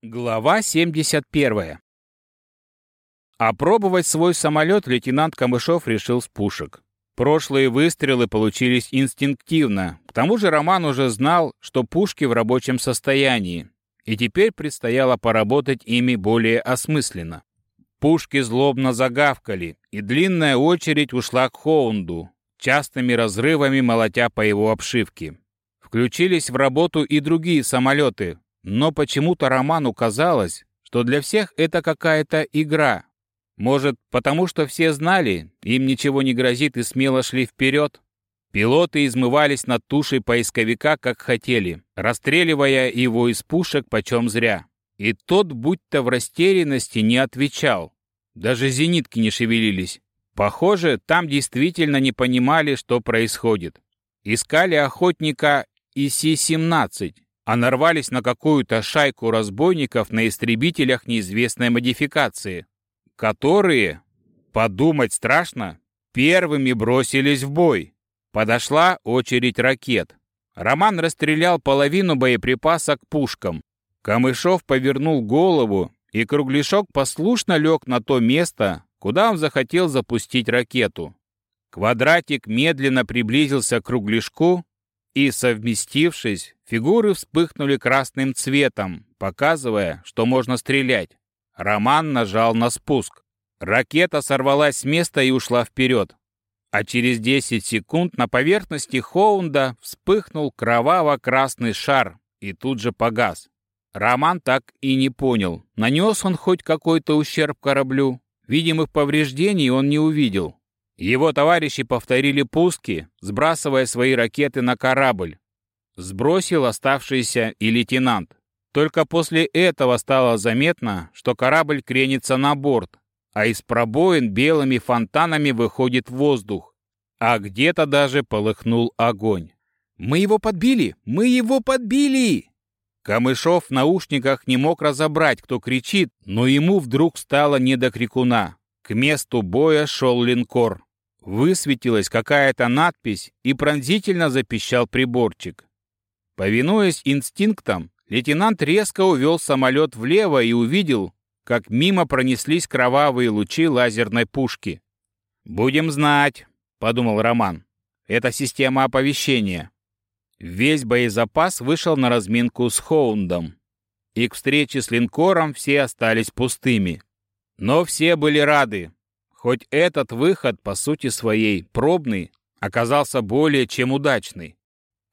Глава 71. Опробовать свой самолет лейтенант Камышов решил с пушек. Прошлые выстрелы получились инстинктивно. К тому же Роман уже знал, что пушки в рабочем состоянии, и теперь предстояло поработать ими более осмысленно. Пушки злобно загавкали, и длинная очередь ушла к Хоунду, частыми разрывами молотя по его обшивке. Включились в работу и другие самолеты, но почему-то Роману казалось, что для всех это какая-то игра. Может, потому что все знали, им ничего не грозит и смело шли вперед? Пилоты измывались над тушей поисковика, как хотели, расстреливая его из пушек почем зря. И тот, будто в растерянности, не отвечал. Даже зенитки не шевелились. Похоже, там действительно не понимали, что происходит. Искали охотника ИС-17, а нарвались на какую-то шайку разбойников на истребителях неизвестной модификации, которые, подумать страшно, первыми бросились в бой. Подошла очередь ракет. Роман расстрелял половину боеприпаса к пушкам. Камышов повернул голову, и кругляшок послушно лег на то место, куда он захотел запустить ракету. Квадратик медленно приблизился к кругляшку и, совместившись, фигуры вспыхнули красным цветом, показывая, что можно стрелять. Роман нажал на спуск. Ракета сорвалась с места и ушла вперед. А через 10 секунд на поверхности Хоунда вспыхнул кроваво-красный шар и тут же погас. Роман так и не понял, нанес он хоть какой-то ущерб кораблю. Видимых повреждений он не увидел. Его товарищи повторили пуски, сбрасывая свои ракеты на корабль. Сбросил оставшийся и лейтенант. Только после этого стало заметно, что корабль кренится на борт, а из пробоин белыми фонтанами выходит воздух, а где-то даже полыхнул огонь. «Мы его подбили! Мы его подбили!» Камышов в наушниках не мог разобрать, кто кричит, но ему вдруг стало не до крикуна. К месту боя шел линкор. Высветилась какая-то надпись и пронзительно запищал приборчик. Повинуясь инстинктам, лейтенант резко увел самолет влево и увидел, как мимо пронеслись кровавые лучи лазерной пушки. «Будем знать», — подумал Роман. «Это система оповещения». Весь боезапас вышел на разминку с Хоундом. И к встрече с линкором все остались пустыми. Но все были рады, Хоть этот выход, по сути своей, пробный, оказался более чем удачный.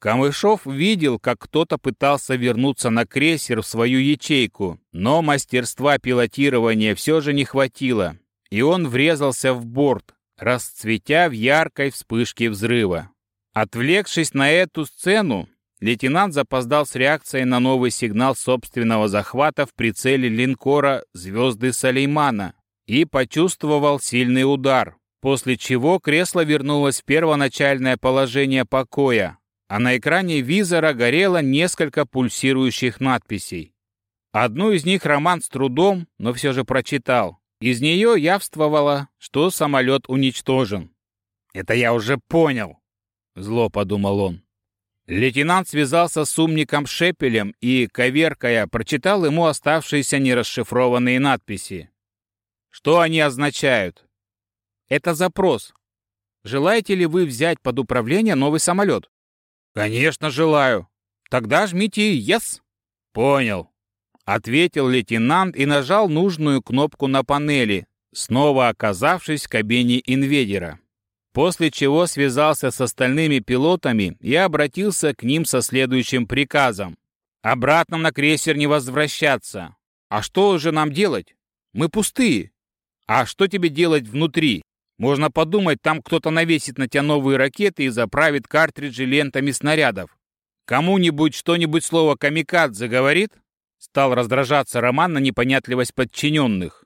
Камышов видел, как кто-то пытался вернуться на крейсер в свою ячейку, но мастерства пилотирования все же не хватило, и он врезался в борт, расцветя в яркой вспышке взрыва. Отвлекшись на эту сцену, лейтенант запоздал с реакцией на новый сигнал собственного захвата в прицеле линкора «Звезды Салеймана», и почувствовал сильный удар, после чего кресло вернулось в первоначальное положение покоя, а на экране визора горело несколько пульсирующих надписей. Одну из них Роман с трудом, но все же прочитал. Из нее явствовало, что самолет уничтожен. «Это я уже понял», — зло подумал он. Лейтенант связался с умником Шепелем и, коверкая, прочитал ему оставшиеся нерасшифрованные надписи. Что они означают? Это запрос. Желаете ли вы взять под управление новый самолет? Конечно, желаю. Тогда жмите «Yes». Понял. Ответил лейтенант и нажал нужную кнопку на панели, снова оказавшись в кабине инведера. После чего связался с остальными пилотами и обратился к ним со следующим приказом. Обратно на крейсер не возвращаться. А что же нам делать? Мы пустые. А что тебе делать внутри? Можно подумать, там кто-то навесит на тебя новые ракеты и заправит картриджи лентами снарядов. Кому-нибудь что-нибудь слово «камикадзе» говорит? Стал раздражаться Роман на непонятливость подчиненных.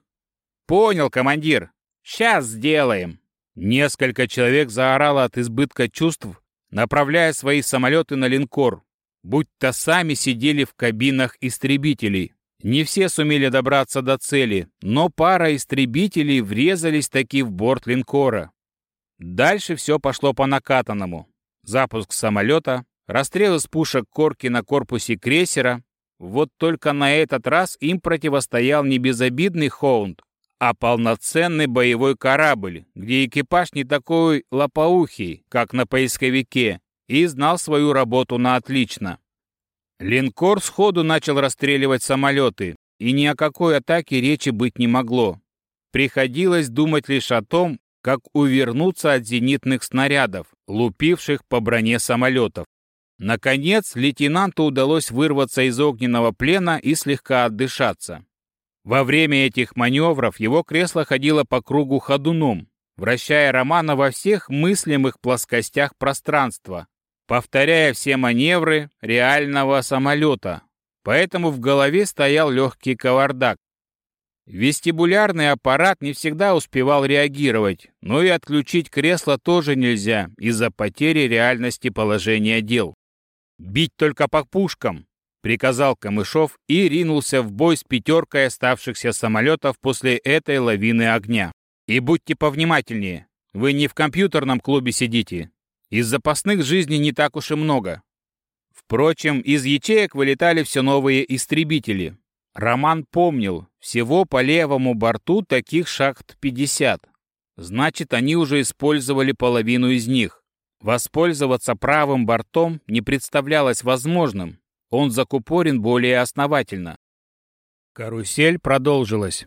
«Понял, командир. Сейчас сделаем». Несколько человек заорало от избытка чувств, направляя свои самолеты на линкор, будь-то сами сидели в кабинах истребителей. Не все сумели добраться до цели, но пара истребителей врезались таки в борт линкора. Дальше все пошло по накатанному. Запуск самолета, расстрел из пушек корки на корпусе крейсера, Вот только на этот раз им противостоял не безобидный Хоунд, а полноценный боевой корабль, где экипаж не такой лопоухий, как на поисковике, и знал свою работу на отлично. Линкор сходу начал расстреливать самолеты, и ни о какой атаке речи быть не могло. Приходилось думать лишь о том, как увернуться от зенитных снарядов, лупивших по броне самолетов. Наконец, лейтенанту удалось вырваться из огненного плена и слегка отдышаться. Во время этих маневров его кресло ходило по кругу ходуном, вращая Романа во всех мыслимых плоскостях пространства, повторяя все маневры реального самолета. Поэтому в голове стоял легкий кавардак. Вестибулярный аппарат не всегда успевал реагировать, но и отключить кресло тоже нельзя из-за потери реальности положения дел. «Бить только по пушкам!» — приказал Камышов и ринулся в бой с пятеркой оставшихся самолетов после этой лавины огня. «И будьте повнимательнее, вы не в компьютерном клубе сидите. Из запасных жизней не так уж и много». Впрочем, из ячеек вылетали все новые истребители, Роман помнил, всего по левому борту таких шахт 50. Значит, они уже использовали половину из них. Воспользоваться правым бортом не представлялось возможным. Он закупорен более основательно. Карусель продолжилась.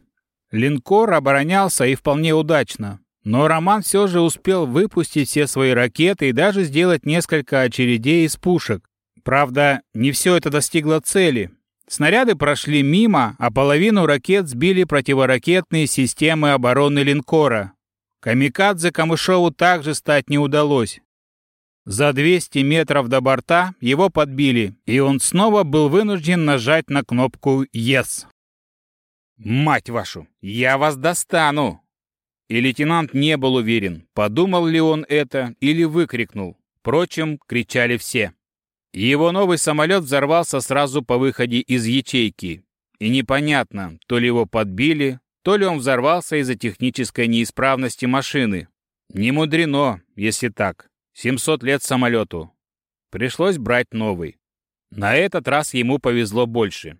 Линкор оборонялся и вполне удачно. Но Роман все же успел выпустить все свои ракеты и даже сделать несколько очередей из пушек. Правда, не все это достигло цели, Снаряды прошли мимо, а половину ракет сбили противоракетные системы обороны линкора. Камикадзе Камышову также стать не удалось. За 200 метров до борта его подбили, и он снова был вынужден нажать на кнопку «Yes». «Мать вашу, я вас достану!» И лейтенант не был уверен, подумал ли он это или выкрикнул. Впрочем, кричали все. Его новый самолет взорвался сразу по выходе из ячейки. И непонятно, то ли его подбили, то ли он взорвался из-за технической неисправности машины. Не мудрено, если так. 700 лет самолету. Пришлось брать новый. На этот раз ему повезло больше.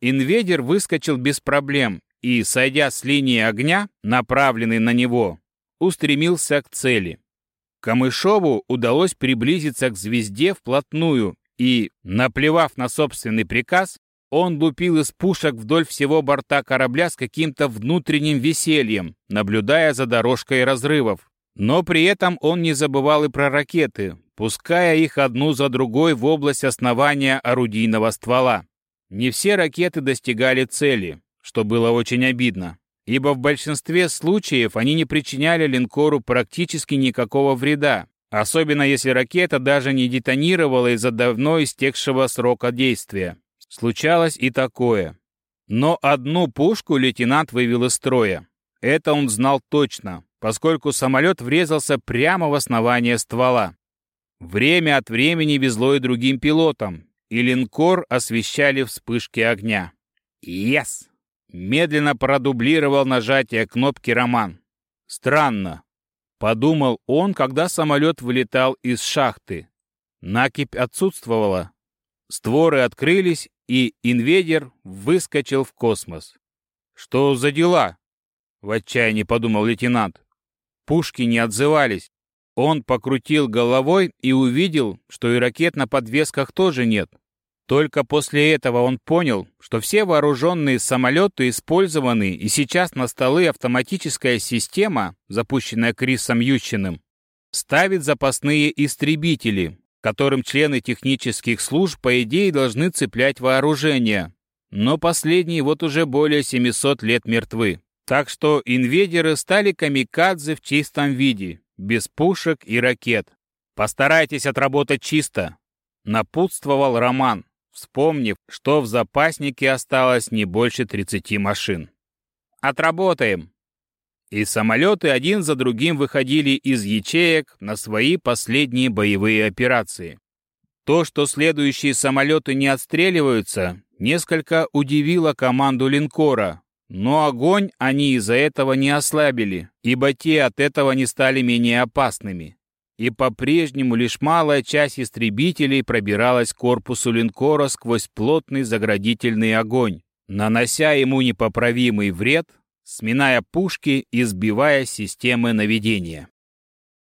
Инведер выскочил без проблем и, сойдя с линии огня, направленный на него, устремился к цели. Камышову удалось приблизиться к звезде вплотную, и, наплевав на собственный приказ, он лупил из пушек вдоль всего борта корабля с каким-то внутренним весельем, наблюдая за дорожкой разрывов. Но при этом он не забывал и про ракеты, пуская их одну за другой в область основания орудийного ствола. Не все ракеты достигали цели, что было очень обидно ибо в большинстве случаев они не причиняли линкору практически никакого вреда, особенно если ракета даже не детонировала из-за давно истекшего срока действия. Случалось и такое. Но одну пушку лейтенант вывел из строя. Это он знал точно, поскольку самолет врезался прямо в основание ствола. Время от времени везло и другим пилотам, и линкор освещали вспышки огня. «Ес!» Медленно продублировал нажатие кнопки Роман. Странно. Подумал он, когда самолет вылетал из шахты. Накипь отсутствовала. Створы открылись, и инведер выскочил в космос. «Что за дела?» — в отчаянии подумал лейтенант. Пушки не отзывались. Он покрутил головой и увидел, что и ракет на подвесках тоже нет. Только после этого он понял, что все вооруженные самолеты использованы, и сейчас на столы автоматическая система, запущенная Крисом Ющиным, ставит запасные истребители, которым члены технических служб, по идее, должны цеплять вооружение. Но последние вот уже более 700 лет мертвы. Так что инведеры стали камикадзе в чистом виде, без пушек и ракет. «Постарайтесь отработать чисто», — напутствовал Роман вспомнив, что в запаснике осталось не больше 30 машин. «Отработаем!» И самолеты один за другим выходили из ячеек на свои последние боевые операции. То, что следующие самолеты не отстреливаются, несколько удивило команду линкора, но огонь они из-за этого не ослабили, ибо те от этого не стали менее опасными. И по-прежнему лишь малая часть истребителей пробиралась к корпусу линкора сквозь плотный заградительный огонь, нанося ему непоправимый вред, сминая пушки и сбивая системы наведения.